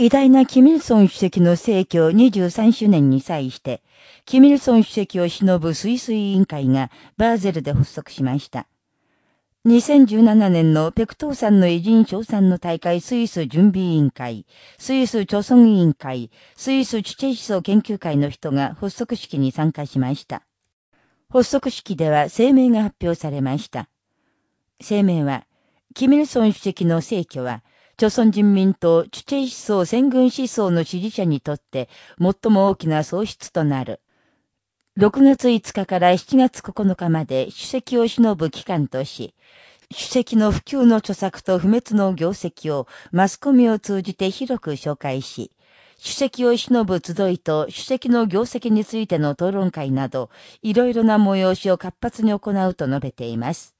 偉大なキミルソン主席の逝去23周年に際して、キミルソン主席を偲ぶスイス委員会がバーゼルで発足しました。2017年のペクトーさんの偉人賞賛の大会スイス準備委員会、スイス貯村委員会、スイスチチェ思想研究会の人が発足式に参加しました。発足式では声明が発表されました。声明は、キミルソン主席の逝去は、朝鮮人民とチュチェ思想戦軍思想の支持者にとって最も大きな喪失となる。6月5日から7月9日まで主席を忍ぶ期間とし、主席の普及の著作と不滅の業績をマスコミを通じて広く紹介し、主席を忍ぶ集いと主席の業績についての討論会など、いろいろな催しを活発に行うと述べています。